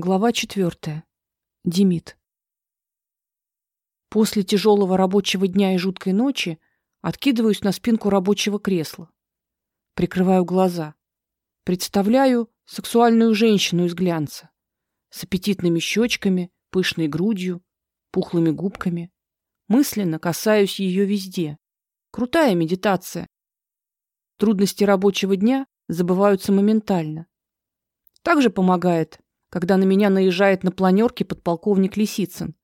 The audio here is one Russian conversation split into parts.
Глава четвертая. Демид. После тяжелого рабочего дня и жуткой ночи откидываюсь на спинку рабочего кресла. Прикрываю глаза. Представляю сексуальную женщину из глянца с аппетитными щечками, пышной грудью, пухлыми губками. Мысленно касаюсь ее везде. Крутая медитация. Трудности рабочего дня забываются моментально. Также помогает когда на меня наезжает на планерке подполковник Лисицын.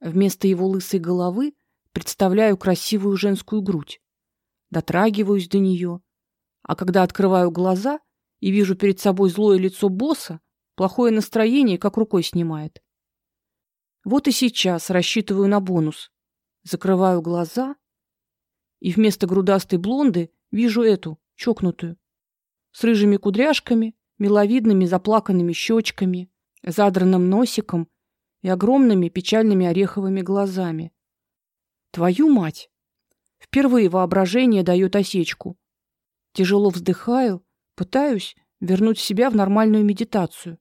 Вместо его лысой головы представляю красивую женскую грудь. Дотрагиваюсь до нее, а когда открываю глаза и вижу перед собой злое лицо босса, плохое настроение как рукой снимает. Вот и сейчас рассчитываю на бонус. Закрываю глаза и вместо грудастой блонды вижу эту, чокнутую, с рыжими кудряшками, миловидными заплаканными щечками, задранным носиком и огромными печальными ореховыми глазами. Твою мать. Впервые воображение дает осечку. Тяжело вздыхаю, пытаюсь вернуть себя в нормальную медитацию.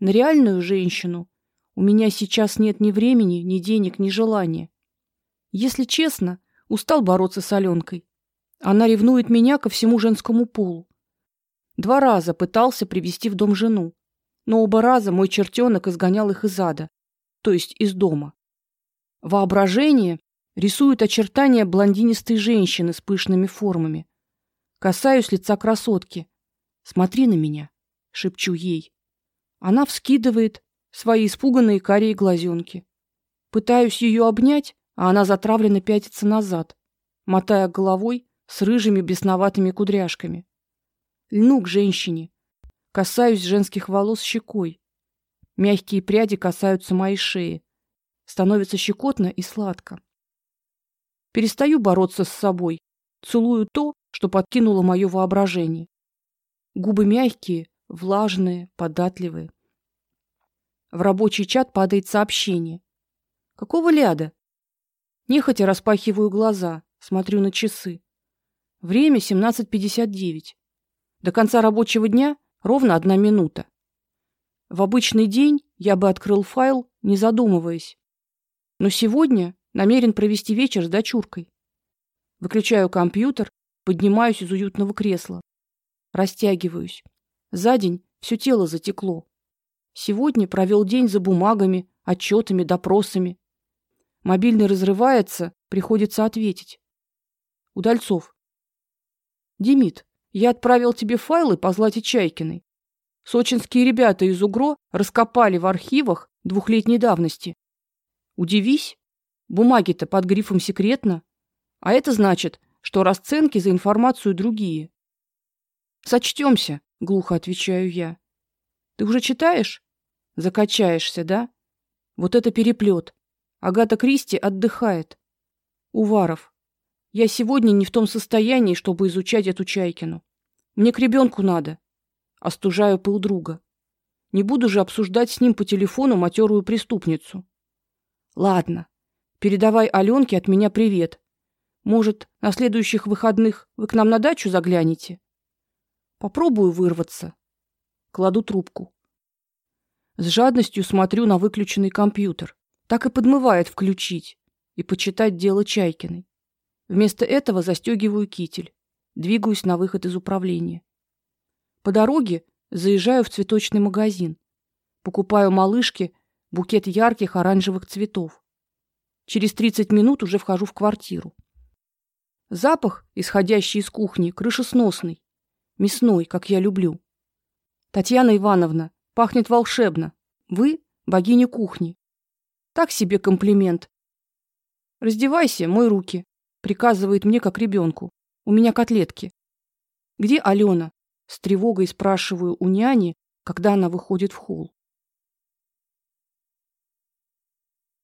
На реальную женщину у меня сейчас нет ни времени, ни денег, ни желания. Если честно, устал бороться с Аленкой. Она ревнует меня ко всему женскому полу. Два раза пытался привести в дом жену, но оба раза мой чертенок изгонял их из ада, то есть из дома. Воображение рисует очертания блондинистой женщины с пышными формами. Касаюсь лица красотки. Смотри на меня, шепчу ей. Она вскидывает свои испуганные карие глазенки. Пытаюсь ее обнять, а она затравленно пятится назад, мотая головой с рыжими бесноватыми кудряшками. Льну к женщине, касаюсь женских волос щекой. Мягкие пряди касаются моей шеи. Становится щекотно и сладко. Перестаю бороться с собой, целую то, что подкинуло мое воображение. Губы мягкие, влажные, податливые. В рабочий чат падает сообщение. Какого ляда? Нехотя распахиваю глаза, смотрю на часы. Время 17:59. До конца рабочего дня ровно одна минута. В обычный день я бы открыл файл, не задумываясь. Но сегодня намерен провести вечер с дочуркой. Выключаю компьютер, поднимаюсь из уютного кресла, растягиваюсь. За день все тело затекло. Сегодня провел день за бумагами, отчетами, допросами. Мобильный разрывается, приходится ответить. Удальцов. Демид, я отправил тебе файлы по Злате Чайкиной. Сочинские ребята из УГРО раскопали в архивах двухлетней давности. Удивись, бумаги-то под грифом секретно, а это значит, что расценки за информацию другие. Сочтёмся, глухо отвечаю я. Ты уже читаешь? Закачаешься, да? Вот это переплет. Агата Кристи отдыхает. Уваров. Я сегодня не в том состоянии, чтобы изучать эту Чайкину. Мне к ребенку надо. Остужаю пыл друга. Не буду же обсуждать с ним по телефону матерую преступницу. Ладно. Передавай Алёнке от меня привет. Может, на следующих выходных вы к нам на дачу заглянете? Попробую вырваться. Кладу трубку. С жадностью смотрю на выключенный компьютер. Так и подмывает включить и почитать дело Чайкиной. Вместо этого застегиваю китель двигаюсь на выход из управления. По дороге заезжаю в цветочный магазин. Покупаю малышке букет ярких оранжевых цветов. Через 30 минут уже вхожу в квартиру. Запах, исходящий из кухни, крышесносный, мясной, как я люблю. Татьяна Ивановна, пахнет волшебно. Вы богиня кухни. Так себе комплимент. Раздевайся, мой руки, приказывает мне как ребенку. У меня котлетки. Где Алена? С тревогой спрашиваю у няни, когда она выходит в холл.